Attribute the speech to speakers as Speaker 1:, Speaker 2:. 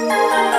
Speaker 1: Música